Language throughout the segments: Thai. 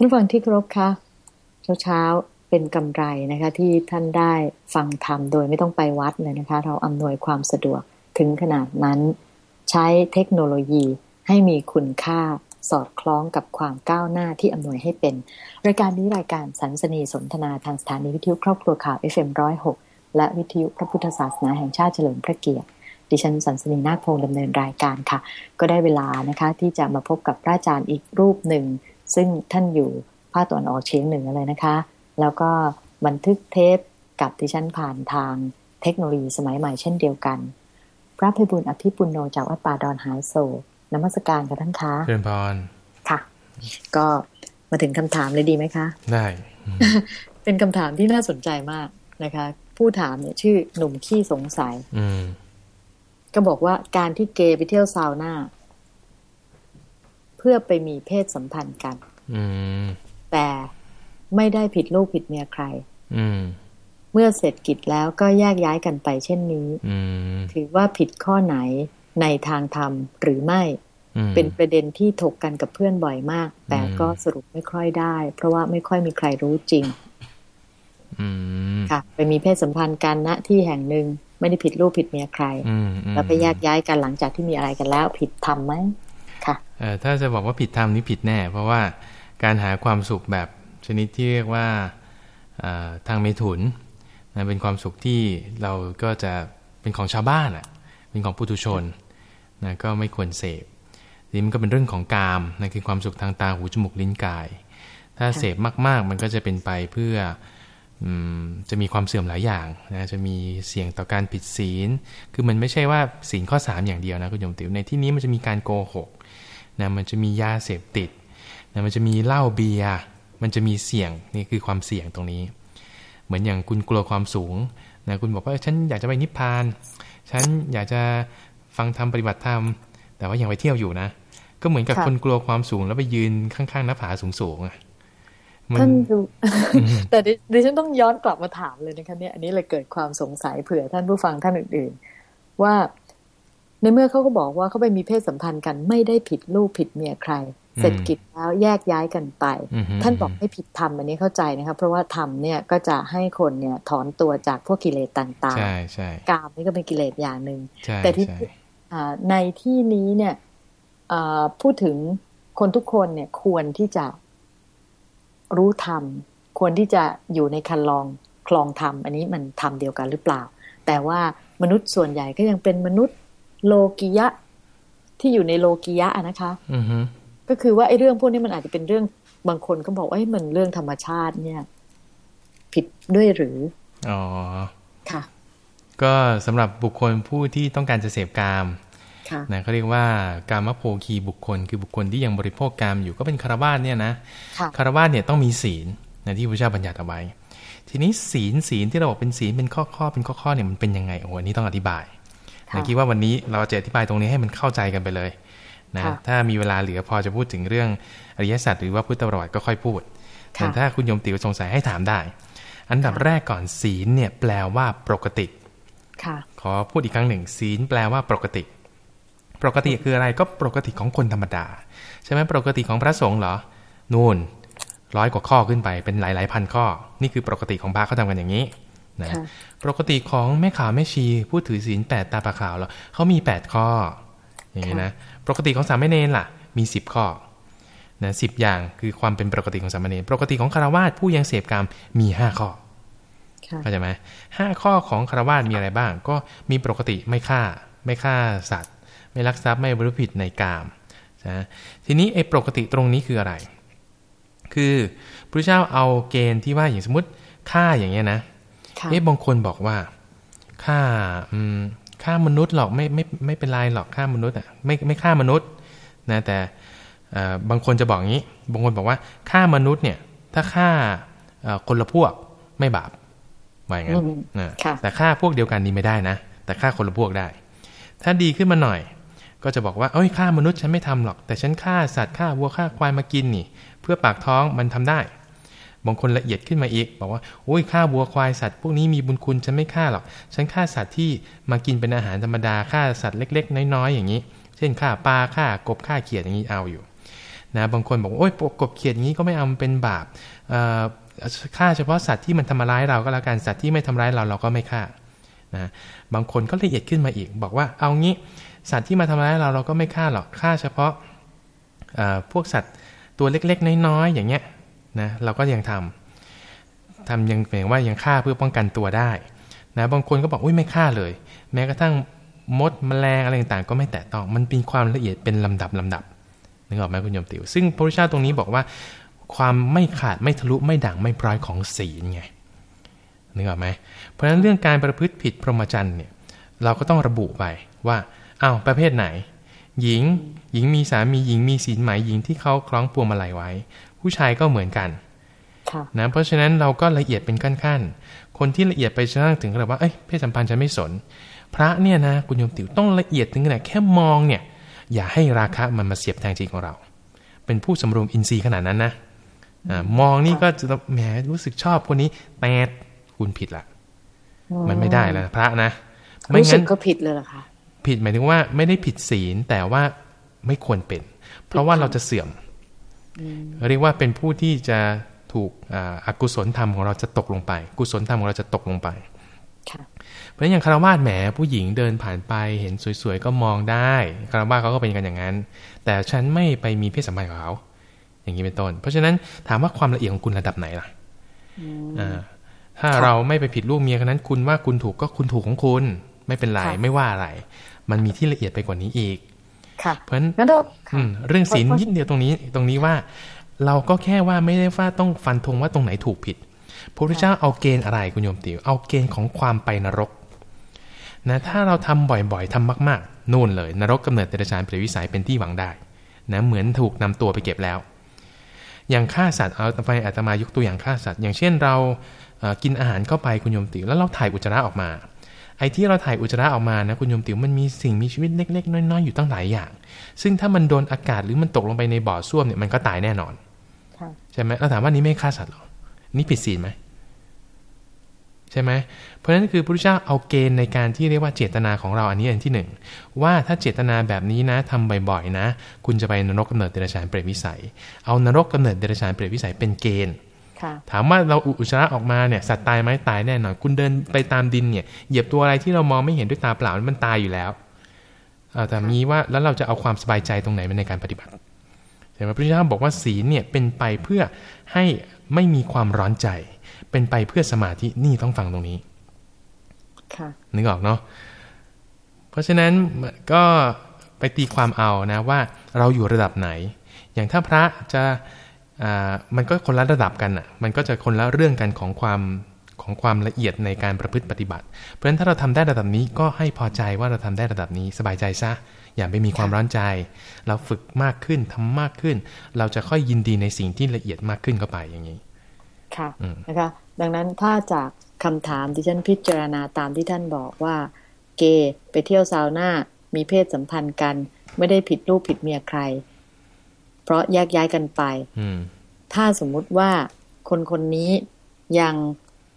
ท่านฟังที่ครบคะเช้าเช้าเป็นกำไรนะคะ ที่ท่านได้ฟังธรรมโดยไม่ต้องไปวัดเลยนะคะ เราอำนวยความสะดวกถึงขนาดนั้น ใช้เทคโนโลยีให้มีคุณค่าสอดคล้องกับความก้าวหน้าที่อำนวยให้เป็น รายการนี้รายการสันสนีสนทนาทางสถานีวิทยุครอบครัวข่าว FM106 และวิทยุพระพุทธศาสนาแห่งชาติเฉลิมพระเกียรติ ดิฉันสันสนีนาคพงศ์ดำเนินรายการค่ะ ก็ได้เวลานะคะที่จะมาพบกับพระอาจารย์อีกรูปหนึ่ง ซึ่งท่านอยู่ภาคตะวันออกเฉียงเหนือเลยนะคะ แล้วก็บันทึกเทปกับดิฉันผ่านทางเทคโนโลยีสมัยใหม่เช่นเดียวกัน พระพิบุญอภิปุโนจากวัดป่าดอนหายโศกนมัสการกับท่านคะเชิญพรค่ะ ก็มาถึงคำถามเลยดีไหมคะ ได้ เป็นคำถามที่น่าสนใจมากนะคะ ผู้ถามเนี่ยชื่อหนุ่มขี้สงสัยอืมก็บอกว่าการที่เกย์ไปเที่ยวซาวน่า เพื่อไปมีเพศสัมพันธ์กันอืมแต่ไม่ได้ผิดลูกผิดเมียใครอืมเมื่อเสร็จกิจแล้วก็แยกย้ายกันไปเช่นนี้อืมถือว่าผิดข้อไหนในทางธรรมหรือไม่อืมเป็นประเด็นที่ถกกันกับเพื่อนบ่อยมาก แต่อืมก็สรุปไม่ค่อยได้ เพราะว่าไม่ค่อยมีใครรู้จริงอืมค่ะ ไปมีเพศสัมพันธ์กันณที่แห่งหนึ่งไม่ได้ผิดลูกผิดเมียใครอืมอืมแล้วไปแยกย้ายกันหลังจากที่มีอะไรกันแล้ว ผิดธรรมไหมค่ะเอ่อ ถ้าจะบอกว่าผิดธรรมนี่ผิดแน่ เพราะว่าการหาความสุขแบบชนิดที่เรียกว่าทางเมถุนนะเป็นความสุขที่เราก็จะเป็นของชาวบ้านอะเป็นของปุถุชนนะก็ไม่ควรเสพนี่มันก็เป็นเรื่องของกามนะคือความสุขทางตาหูจมูกลิ้นกาย ถ้าเสพมากๆ มันก็จะเป็นไปเพื่อจะมีความเสื่อมหลายอย่างนะจะมีเสี่ยงต่อการผิดศีล คือมันไม่ใช่ว่าศีลข้อ 3 อย่างเดียวนะคุณโยมติวในที่นี้มันจะมีการโกหก นะมันจะมียาเสพติดนะมันจะมีเหล้าเบียร์มันจะมีเสี่ยงนี่คือความเสี่ยงตรงนี้ เหมือนอย่างคุณกลัวความสูงนะคุณบอกว่าฉันอยากจะไปนิพพาน ฉันอยากจะฟังธรรมปฏิบัติธรรม แต่ว่ายังไปเที่ยวอยู่นะ ก็เหมือนกับค่ะคนกลัวความสูงแล้วไปยืนข้างๆหน้าผาสูงๆอะมัท่านดูแต่ดิดิฉันต้องย้อนกลับมาถามเลยนะคะเนี่ยอันนี้เลยเกิดความสงสัยเผื่อท่านผู้ฟังท่านอื่น ๆ ว่า ในเมื่อเขาก็บอกว่าเขาไปมีเพศสัมพันธ์กันไม่ได้ผิดลูกผิดเมียใคร เสร็จกิจแล้วแยกย้ายกันไปอือฮึท่านบอกไม่ผิดธรรมอันนี้เข้าใจนะคะเพราะว่าธรรมเนี่ยก็จะให้คนเนี่ยถอนตัวจากพวกกิเลสต่างใช่ใช่ๆกามนี่ก็เป็นกิเลสอย่างหนึ่งใช่แต่ที่ใช่อ่าในที่นี้เนี่ยอ่าพูดถึงคนทุกคนเนี่ยควรที่จะรู้ธรรม ควรที่จะอยู่ในคันลองคลองธรรม อันนี้มันธรรมเดียวกันหรือเปล่า แต่ว่ามนุษย์ส่วนใหญ่ก็ยังเป็นมนุษย์ โลกิยะที่อยู่ในโลกิยะอะนะคะอือฮึก็คือว่าไอ้เรื่องพวกนี้มันอาจจะเป็นเรื่องบางคนก็บอกว่าเอ้ยมันเรื่องธรรมชาติเนี่ย ผิดด้วยหรือ อ๋อ ค่ะ ก็สำหรับบุคคลผู้ที่ต้องการจะเสพกามค่ะนะเขาเรียกว่ากามโภคีบุคคล คือบุคคลที่ยังบริโภคกามอยู่ก็เป็นคารวาสเนี่ยนะค่ะคารวาสเนี่ยต้องมีศีลนะที่พระเจ้าบัญญัติเอาไว้ทีนี้ศีลศีลที่เราบอกเป็นศีลเป็นข้อข้อเป็นข้อข้อเนี่ยมันเป็นยังไงโอ้โหอันนี้ต้องอธิบายค่ะ นะคิดว่าวันนี้เราจะอธิบายตรงนี้ให้มันเข้าใจกันไปเลยนะค่ะถ้ามีเวลาเหลือพอจะพูดถึงเรื่องอริยสัจหรือว่าพุทธประวัติก็ค่อยพูดค่ะแต่ถ้าคุณโยมติวสงสัยให้ถามได้ อันดับแรกก่อนศีลเนี่ยแปลว่าปกติค่ะขอพูดอีกครั้งหนึ่ง ศีลแปลว่าปกติ ปกติคืออะไรก็ปกติของคนธรรมดา ใช่ไหมปกติของพระสงฆ์เหรอนู่นร้อยกว่าข้อขึ้นไปเป็นหลายหลายๆพันข้อ นี่คือปกติของพระเขาทำกันอย่างนี้ นะค่ะปกติของแม่ขาวแม่ชีผู้ถือศีลแปดตาปลาขาวเหรอเขามีแปดข้อ อย่างนี้นะปกติของสามเณรล่ะ มีสิบข้อนะสิบอย่างคือความเป็นปกติของสามเณรปกติของคารวาสผู้ยังเสพกรรมมีห้าข้อค่ะเข้าใจไหมห้าข้อของคารวาสมีอะไรบ้าง ก็มีปกติไม่ฆ่า ไม่ฆ่าสัตว์ ไม่ลักทรัพย์ไม่บริผิดในกามนะทีนี้ไอ้ปกติตรงนี้คืออะไร คือพระเจ้าเอาเกณฑ์ที่ว่าอย่างสมมติฆ่าอย่างเงี้ยนะค่ะ เอ๊ะบางคนบอกว่าฆ่าอืมฆ่ามนุษย์หรอกไม่ไม่ไม่เป็นไรหรอกฆ่ามนุษย์อะไม่ไม่ฆ่ามนุษย์นะแต่เอ่อบางคนจะบอกงี้ บางคนบอกว่าฆ่ามนุษย์เนี่ย ถ้าฆ่าเอ่อคนละพวกไม่บาปว่าอย่างนั้นอืมนะค่ะแต่ฆ่าพวกเดียวกันนี่ไม่ได้นะ แต่ฆ่าคนละพวกได้ ถ้าดีขึ้นมาหน่อย ก็จะบอกว่าเอ้ยฆ่ามนุษย์ฉันไม่ทำหรอก แต่ฉันฆ่าสัตว์ฆ่าวัวฆ่าควายมากินนี่ เพื่อปากท้องมันทำได้ บางคนละเอียดขึ้นมาอีก บอกว่าโอ้ยฆ่าวัวควายสัตว์พวกนี้มีบุญคุณฉันไม่ฆ่าหรอก ฉันฆ่าสัตว์ที่มากินเป็นอาหารธรรมดาฆ่าสัตว์เล็ก ๆ น้อยๆอย่างนี้ เช่นฆ่าปลาฆ่ากบฆ่าเขียดอย่างนี้เอาอยู่นะบางคนบอกโอ้ยกบเขียดอย่างนี้ก็ไม่เอาเป็นบาปฆ่าเฉพาะสัตว์ที่มันทำร้ายเราก็แล้วกันสัตว์ที่ไม่ทำร้ายเราเราก็ไม่ฆ่านะบางคนก็ละเอียดขึ้นมาอีก บอกว่าเอางี้สัตว์ที่มาทำร้ายเราเราก็ไม่ฆ่าหรอกฆ่าเฉพาะพวกสัตว์ตัวเล็กๆ น้อยๆอย่างเงี้ย นะเราก็ยังทำทำยังเป็นว่ายังฆ่าเพื่อป้องกันตัวได้นะบางคนก็บอกอุ้ยไม่ฆ่าเลย แม้กระทั่งมดมแมลงอะไรต่างๆ ก็ไม่แตะต้องมันเป็นความละเอียดเป็นลำดับลำดับนึกออกไหมคุณโยมติวซึ่งพระพุทธเจ้าตรงนี้บอกว่า ความไม่ขาดไม่ทะลุไม่ด่างไม่ปร้อยของศีลไงนึกออกไหมเพราะฉะนั้นเรื่องการประพฤติผิดพรหมจรรย์เนี่ยเราก็ต้องระบุไปว่าอ้าวประเภทไหน หญิงหญิงมีสามีหญิงมีศีลไหมหญิงที่เขาคล้องพวงมาลัยไว้ ผู้ชายก็เหมือนกันนะเพราะฉะนั้นเราก็ละเอียดเป็นขั้นๆ คนที่ละเอียดไปจนถึงขนาดว่าเอ้ยเพศสัมพันธ์จะไม่สน พระเนี่ยนะคุณโยมติ๋วต้องละเอียดถึงขนาดแค่มองเนี่ย อย่าให้ราคะมันมาเสียบแทงจิตของเรา เป็นผู้สำรวมอินทรีย์ขนาดนั้นนะอมองนี่ก็จะแหมรู้สึกชอบคนนี้แต่คุณผิดละมันไม่ได้แล้วพระนะไม่งั้นก็ผิดเลยหรอคะผิดหมายถึงว่าไม่ได้ผิดศีลแต่ว่าไม่ควรเป็น เพราะว่าเราจะเสื่อม เรียกว่าเป็นผู้ที่จะถูกอกุศลธรรมของเราจะตกลงไป กุศลธรรมของเราจะตกลงไปเพราะฉะนั้นอย่างคารวาสแหมผู้หญิงเดินผ่านไปเห็นสวยๆก็มองได้คารวาสเขาก็เป็นกันอย่างนั้น แต่ฉันไม่ไปมีเพศสัมพันธ์กับเขาอย่างนี้เป็นต้น เพราะฉะนั้นถามว่าความละเอียดของคุณระดับไหนล่ะถ้าเราไม่ไปผิดลูกเมียคนนั้น คุณว่าคุณถูกก็คุณถูกของคุณ ไม่เป็นไรไม่ว่าอะไร มันมีที่ละเอียดไปกว่านี้อีก เพราะฉะนั้นเรื่องศีลยิ่งเดียวตรงนี้ตรงนี้ว่า เราก็แค่ว่าไม่ได้ว่าต้องฟันธงว่าตรงไหนถูกผิดพระพุทธเจ้าเอาเกณฑ์อะไรคุณโยมติวเอาเกณฑ์ของความไปนรกนะถ้าเราทำบ่อยๆทำมากๆนู่นเลย นรกกำเนิดเดรัจฉานเปรตวิสัยเป็นที่หวังได้นะเหมือนถูกนำตัวไปเก็บแล้ว อย่างฆ่าสัตว์เอาไปอาตมายกตัวอย่างฆ่าสัตว์ อย่างเช่นเรากินอาหารเข้าไปคุณโยมติวแล้วเราถ่ายอุจจาระออกมา ไอ้ที่เราถ่ายอุจจาระออกมานะคุณโยมติวมันมีสิ่งมีชีวิตเล็ก ๆ น้อยๆอยู่ตั้งหลายอย่าง ซึ่งถ้ามันโดนอากาศหรือมันตกลงไปในบ่อส้วมเนี่ยมันก็ตายแน่นอนใช่ไหมเราถามว่านี้ไม่ฆ่าสัตว์หรอนี่ผิดศีลไหมใช่ไหมเพราะฉะนั้นคือพระพุทธเจ้าเอาเกณฑ์ในการที่เรียกว่าเจตนาของเราอันนี้อันที่หนึ่งว่าถ้าเจตนาแบบนี้นะทำบ่อยๆนะ คุณจะไปนรกกำเนิดเดรัจฉานเปรตวิสัย เอานรกกำเนิดเดรัจฉานเปรตวิสัยเป็นเกณฑ์ ถามว่าเราอุจจาระออกมาเนี่ยสัตว์ตายไหมตายแน่นอน คุณเดินไปตามดินเนี่ยเหยียบตัวอะไรที่เรามองไม่เห็นด้วยตาเปล่ามันตายอยู่แล้วแต่มีว่าแล้วเราจะเอาความสบายใจตรงไหนในการปฏิบัติใช่ไหมพระพุทธเจ้าบอกว่าศีลเนี่ยเป็นไปเพื่อให้ไม่มีความร้อนใจ เป็นไปเพื่อสมาธินี่ต้องฟังตรงนี้ค่ะนึกออกเนาะเพราะฉะนั้นก็ไปตีความเอานะว่าเราอยู่ระดับไหน อย่างถ้าพระจะอ่า มันก็คนละระดับกันอะ มันก็จะคนละเรื่องกันของความของความละเอียดในการประพฤติปฏิบัติ เพราะฉะนั้นถ้าเราทำได้ระดับนี้ก็ให้พอใจว่าเราทำได้ระดับนี้สบายใจซะ อย่าไปมีความร้อนใจ เราฝึกมากขึ้นทำมากขึ้น เราจะค่อยยินดีในสิ่งที่ละเอียดมากขึ้นเข้าไปอย่างนี้ ค่ะนะคะ ดังนั้นถ้าจากคำถามที่ฉันพิจารณาตามที่ท่านบอกว่า เกไปเที่ยวซาวน่ามีเพศสัมพันธ์กัน ไม่ได้ผิดลูกผิดเมียใคร เพราะแยกย้ายกันไปถ้าสมมุติว่าคนคนนี้ยัง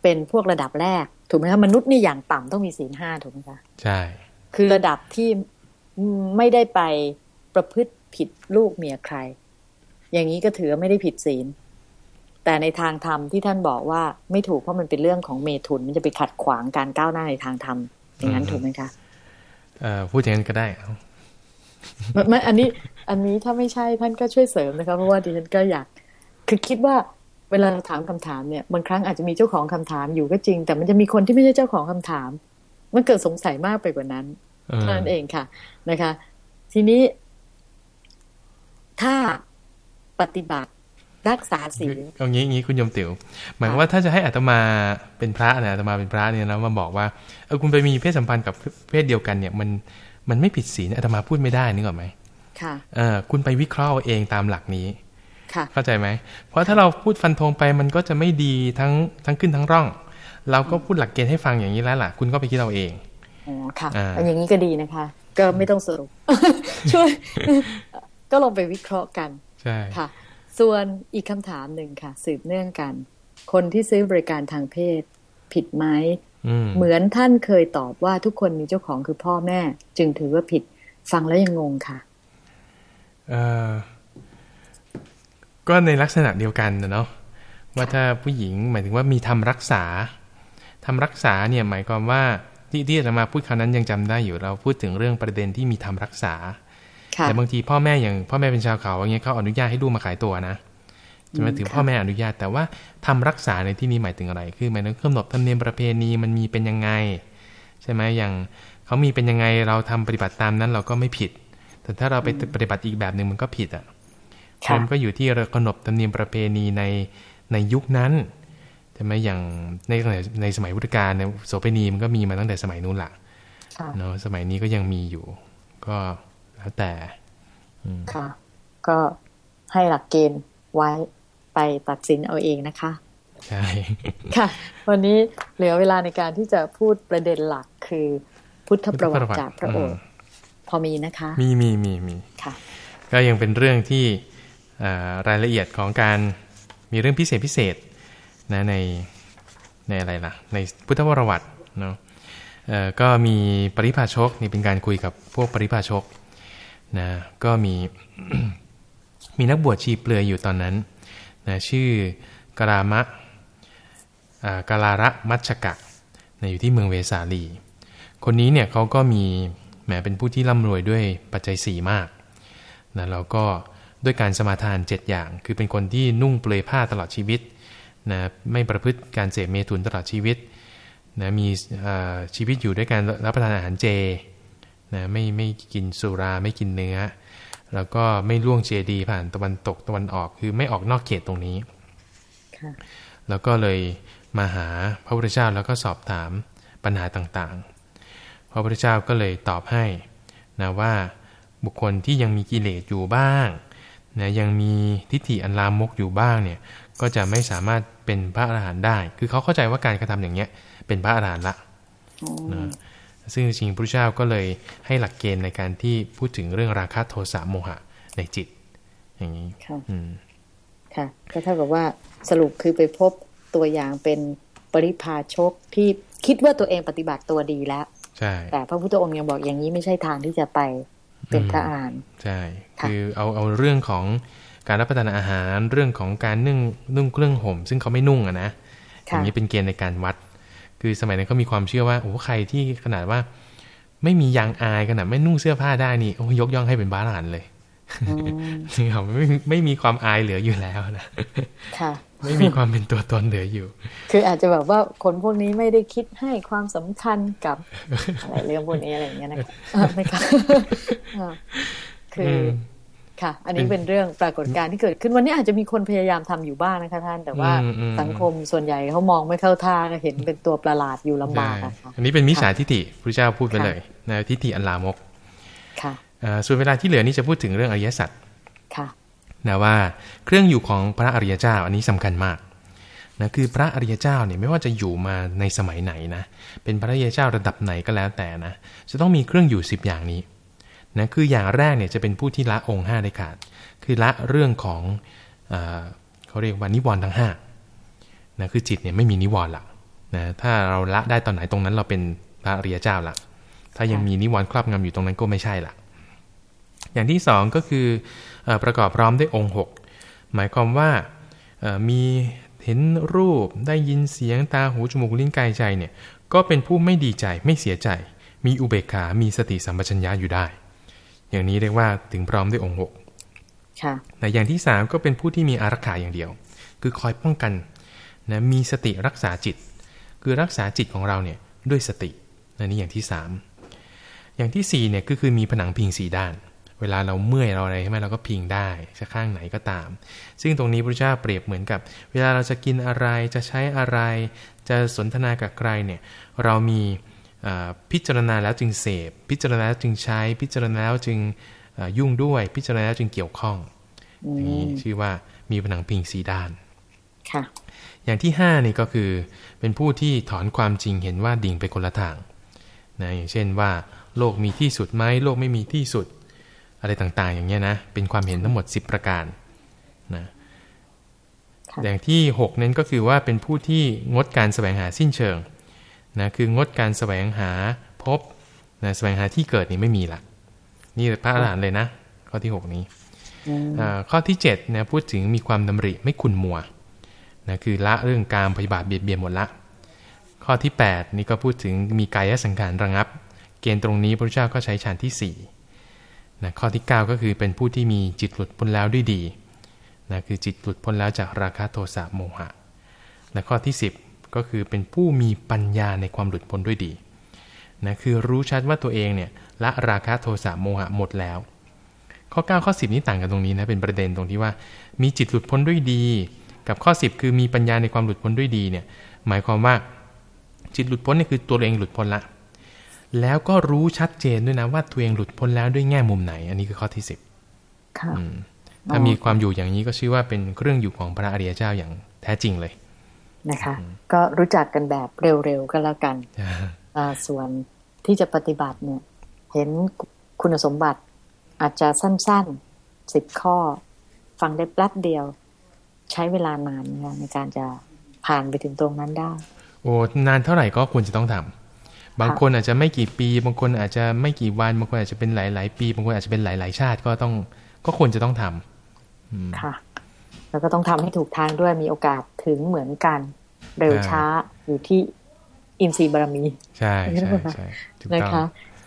เป็นพวกระดับแรก ถูกไหมคะมนุษย์นี่อย่างต่ำต้องมีศีลห้าถูกไหมคะใช่ คือระดับที่ไม่ได้ไปประพฤติผิดลูกเมียใคร อย่างนี้ก็ถือไม่ได้ผิดศีล แต่ในทางธรรมที่ท่านบอกว่าไม่ถูกเพราะมันเป็นเรื่องของเมตุน มันจะไปขัดขวางการก้าวหน้าในทางธรรมอย่างนั้นถูกไหมคะพูดอย่างนั้นก็ได้ ไม่อันนี้ อันนี้ถ้าไม่ใช่ท่านก็ช่วยเสริมนะคะเพราะว่าดิฉันก็อยาก คือคิดว่าเวลาเราถามคำถามเนี่ยบางครั้งอาจจะมีเจ้าของคำถามอยู่ก็จริง แต่มันจะมีคนที่ไม่ใช่เจ้าของคำถาม มันเกิดสงสัยมากไปกว่านั้นนั่นเองค่ะนะคะ ทีนี้ถ้าปฏิบัติรักษาศีลเอางี้งี้คุณยมติ๋วหมายว่าถ้าจะให้อัตมาเป็นพระเนี่ยอัตมาเป็นพระเนี่ยแล้วมาบอกว่าเออคุณไปมีเพศสัมพันธ์กับเพศเดียวกันเนี่ย มัน มันไม่ผิดศีลอัตมาพูดไม่ได้นึกออกไหมค่ะเออคุณไปวิเคราะห์เองตามหลักนี้ค่ะเข้าใจไหม เพราะถ้าเราพูดฟันธงไปมันก็จะไม่ดีทั้งทั้งขึ้นทั้งร่อง เราก็พูดหลักเกณฑ์ให้ฟังอย่างนี้แล้วล่ะ คุณก็ไปคิดเอาเองอ๋อค่ะอย่างนี้ก็ดีนะคะ ก็ไม่ต้องสรุป ช่วย ก็ลองไปวิเคราะห์กันใช่ค่ะ ส่วนอีกคำถามหนึ่งค่ะ สืบเนื่องกัน คนที่ซื้อบริการทางเพศ ผิดไหม เหมือนท่านเคยตอบว่าทุกคนมีเจ้าของคือพ่อแม่ จึงถือว่าผิดฟังแล้วยังงงค่ะก็ในลักษณะเดียวกันนะเนาะว่าถ้าผู้หญิงหมายถึงว่ามีทำรักษาทำรักษาเนี่ยหมายความว่าที่ที่จะมาพูดคราวนั้นยังจำได้อยู่เราพูดถึงเรื่องประเด็นที่มีทำรักษา แต่บางทีพ่อแม่อย่างพ่อแม่เป็นชาวเขาอย่างเงี้ยเขาอนุญาตให้ลูกมาขายตัวนะ จะมาถึงพ่อแม่อนุญาต แต่ว่าทำรักษาในที่นี้หมายถึงอะไร คือหมายถึงกำหนดธรรมเนียมประเพณีมันมีเป็นยังไง ใช่ไหมอย่างเขามีเป็นยังไงเราทำปฏิบัติตามนั้นเราก็ไม่ผิด แต่ถ้าเราไปปฏิบัติอีกแบบหนึ่งมันก็ผิดอะมันก็อยู่ที่เรากำหนดธรรมเนียมประเพณีในในยุคนั้นใช่ไหมอย่างในในสมัยพุทธกาลเนี่ยโสเภณีมันก็มีมาตั้งแต่สมัยนู้นแหละเนาะสมัยนี้ก็ยังมีอยู่ ก็แล้วแต่ค่ะ ก็ให้หลักเกณฑ์ไว้ ไปตัดสินเอาเองนะคะ ใช่ ค่ะ วันนี้เหลือเวลาในการที่จะพูดประเด็นหลักคือ พุทธประวัติจากพระองค์พอมีนะคะ มีมีมีมีค่ะ ก็ยังเป็นเรื่องที่รายละเอียดของการมีเรื่องพิเศษพิเศษนะในในอะไรล่ะ ในพุทธประวัติเนาะก็มีปริพาชกนี่เป็นการคุยกับพวกปริพาชกนะก็มีมีนักบวชชีเปลือยอยู่ตอนนั้น นะชื่อกรามะกาลาระมัชกะนะอยู่ที่เมืองเวสาลี คนนี้เนี่ยเขาก็มีแหมเป็นผู้ที่ร่ำรวยด้วยปัจจัยสี่มากนะแล้วก็ด้วยการสมาทาน 7 อย่าง คือเป็นคนที่นุ่งเปลือยผ้าตลอดชีวิตนะไม่ประพฤติการเสพเมถุนตลอดชีวิตนะมีชีวิตอยู่ด้วยการรับประทานอาหารเจนะไม่ไม่กินสุราไม่กินเนื้อ แล้วก็ไม่ล่วงเจดีผ่านตะวันตกตะวันออก คือไม่ออกนอกเขตตรงนี้แล้วก็เลยมาหาพระพุทธเจ้าแล้วก็สอบถามปัญหาต่างๆ พระพุทธเจ้าก็เลยตอบให้นะว่าบุคคลที่ยังมีกิเลสอยู่บ้างนะยังมีทิฏฐิอันลามกอยู่บ้างเนี่ยก็จะไม่สามารถเป็นพระอรหันต์ได้ คือเขาเข้าใจว่าการกระทำอย่างเนี้ยเป็นพระอรหันต์ละนะ ซึ่งจริงพระเจ้าก็เลยให้หลักเกณฑ์ในการที่พูดถึงเรื่องราคะโทสะโมหะในจิต อย่างนี้ค่ะค่ะก็เท่ากับว่าสรุปคือไปพบตัวอย่างเป็นปริพาชกที่คิดว่าตัวเองปฏิบัติตัวดีแล้วใช่แต่พระพุทธองค์ยังบอกอย่างนี้ไม่ใช่ทางที่จะไปเป็นพระอานใช่คือเอาเอาเรื่องของการรับประทานอาหารเรื่องของการนึ่งนุ่งเครื่องห่ม ซึ่งเขาไม่นุ่งอะนะอย่างนี้เป็นเกณฑ์ในการวัด คือสมัยนั้นเขามีความเชื่อว่าโอ้ใครที่ขนาดว่า ไม่มียางอายขนาดไม่นุ่งเสื้อผ้าได้นี่โอ้ยกย่องให้เป็นบ้าหลานเลยนี่เขาไม่ไม่มีความอายเหลืออยู่แล้วนะค่ะไม่มีความเป็นตัวตนเหลืออยู่ คืออาจจะแบบว่าคนพวกนี้ไม่ได้คิดให้ความสำคัญกับอะไรเรื่องพวกนี้อะไรอย่างเงี้ยนะคะไม่ค่ะคือ ค่ะ อันนี้เป็นเรื่องปรากฏการณ์ที่เกิดขึ้นวันนี้อาจจะมีคนพยายามทำอยู่บ้างนะคะท่าน แต่ว่าสังคมส่วนใหญ่เขามองไม่เข้าท่าเห็นเป็นตัวประหลาดอยู่ลำบากนะคะอันนี้เป็นมิจฉาทิฏฐิพระเจ้าพูดไปเลยนะทิฏฐิอันลามกค่ะส่วนเวลาที่เหลือนี้จะพูดถึงเรื่องอริยสัจค่ะนะว่าเครื่องอยู่ของพระอริยเจ้า อันนี้สำคัญมากนะคือพระอริยเจ้าเนี่ยไม่ว่าจะอยู่มาในสมัยไหนนะเป็นพระอริยเจ้าระดับไหนก็แล้วแต่นะจะต้องมีเครื่องอยู่10อย่างนี้ นะคืออย่างแรกเนี่ยจะเป็นผู้ที่ละองค์5ได้ขาด คือละเรื่องของเอเขาเรียกว่านิวรณ์ทั้ง5นะคือจิตเนี่ยไม่มีนิวรณ์ละนะถ้าเราละได้ตอนไหนตรงนั้นเราเป็นพระอริยเจ้าละถ้ายังมีนิวรณ์ครอบงำอยู่ตรงนั้นก็ไม่ใช่ละอย่างที่สองก็คือประกอบพร้อมด้วยองค์ 6 หมายความว่ามีเห็นรูปได้ยินเสียงตาหูจมูกลิ้นกายใจเนี่ยก็เป็นผู้ไม่ดีใจไม่เสียใจ มีอุเบกขา มีสติสัมปชัญญะอยู่ได้ อย่างนี้เรียกว่าถึงพร้อมด้วยองค์หกแต่อย่างที่สามก็เป็นผู้ที่มีอารักขาอย่างเดียว คือคอยป้องกันนะมีสติรักษาจิต คือรักษาจิตของเราเนี่ยด้วยสตินนี่อย่างที่สามอย่างที่สี่เนี่ยก็คือมีผนังพิงสีด้าน เวลาเราเมื่อยเราอะไรใช่ไหมเราก็พิงได้จะข้างไหนก็ตาม ซึ่งตรงนี้พระเจ้าเปรียบเหมือนกับ เวลาเราจะกินอะไรจะใช้อะไร จะสนทนากับใครเนี่ยเรามี พิจารณาแล้วจึงเสพ พิจารณาแล้วจึงใช้ พิจารณาแล้วจึงยุ่งด้วย พิจารณาแล้วจึงเกี่ยวข้องอย่างนี้ชื่อว่ามีผนังพิงสีด้านค่ะอย่างที่5นี่ก็คือเป็นผู้ที่ถอนความจริงเห็นว่าดิ่งไปคนละทางนะอย่างเช่นว่า โลกมีที่สุดไหมโลกไม่มีที่สุด อะไรต่างๆ อย่างเงี้ยนะเป็นความเห็นทั้งหมด 10 ประการนะอย่างที่ 6 นั้นก็คือว่าเป็นผู้ที่งดการแสวงหาสิ้นเชิง นะคืองดการแสวงหาพบนะแสวงหาที่เกิดนี่ไม่มีละนี่พระอรหันต์เลยนะ ข้อที่ 6 นี้ข้อที่7นะพูดถึงมีความดำริไม่ขุนมัวนะคือละเรื่องการปฏิบัติเบียดเบียนหมดละ ข้อที่ 8 นี่ก็พูดถึงมีกายสังขารระงับ เกณฑ์ตรงนี้พระเจ้าก็ใช้ฌานที่4นะข้อที่ 9 ก็คือเป็นผู้ที่มีจิตหลุดพ้นแล้วด้วยดีนะคือจิตหลุดพ้นแล้วจากราคะโทสะโมหะนะข้อที่ 10 ก็คือเป็นผู้มีปัญญาในความหลุดพ้นด้วยดีนะคือรู้ชัดว่าตัวเองเนี่ยละราคะโทสะโมหะหมดแล้ว ข้อ 9 ข้อ 10 นี้ต่างกันตรงนี้นะเป็นประเด็นตรงที่ว่า มีจิตหลุดพ้นด้วยดี กับข้อ 10 คือมีปัญญาในความหลุดพ้นด้วยดีเนี่ยหมายความว่าจิตหลุดพ้นนี่คือตัวเองหลุดพ้นละ แล้วก็รู้ชัดเจนด้วยนะว่าตัวเองหลุดพ้นแล้วด้วยแง่มุมไหน อันนี้คือข้อที่สิบถ้ามีความอยู่อย่างนี้ก็ชื่อว่าเป็นเครื่องอยู่ของพระอริยเจ้าอย่างแท้จริงเลย นะคะ ก็รู้จักกันแบบเร็วๆก็แล้วกันส่วนที่จะปฏิบัติเนี่ย เห็นคุณสมบัติอาจจะสั้นๆสิบข้อ ฟังได้แป๊บเดียว ใช้เวลานานนะในการจะผ่านไปถึงตรงนั้นได้ โอ้นานเท่าไหร่ก็ควรจะต้องทำบางคนอาจจะไม่กี่ปี บางคนอาจจะไม่กี่วัน บางคนอาจจะเป็นหลาย ๆ ปี บางคนอาจจะเป็นหลาย ๆ ชาติก็ต้องก็ควรจะต้องทำค่ะ แล้วก็ต้องทำให้ถูกทางด้วยมีโอกาส ถึงเหมือนกัน เร็วช้าอยู่ที่อินทรีย์บารมี ใช่ใช่ใช่นะคะ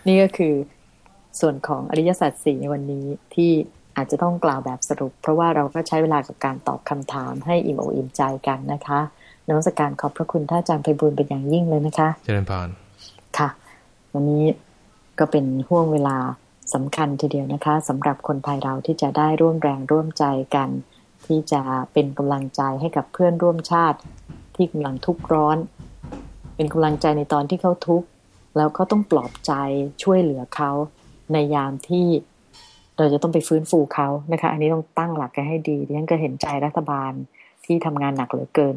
นี่ก็คือส่วนของอริยสัจสี่ในวันนี้ที่อาจจะต้องกล่าวแบบสรุป เพราะว่าเราก็ใช้เวลากับการตอบคำถามให้อิ่มอกอิ่มใจกันนะคะนวัตการขอบพระคุณท่านอาจารย์ไพบุญเป็นอย่างยิ่งเลยนะคะ เจริญพรค่ะ วันนี้ก็เป็นห่วงเวลาสำคัญทีเดียวนะคะสำหรับคนไทยเราที่จะได้ร่วมแรงร่วมใจกัน ที่จะเป็นกำลังใจให้กับเพื่อนร่วมชาติ ที่กำลังทุกข์ร้อน เป็นกำลังใจในตอนที่เขาทุกข์แล้วก็ต้องปลอบใจช่วยเหลือเขาในยามที่เราจะต้องไปฟื้นฟูเขานะคะ อันนี้ต้องตั้งหลักกันให้ดีดิฉันก็เห็นใจรัฐบาลที่ทำงานหนักเหลือเกิน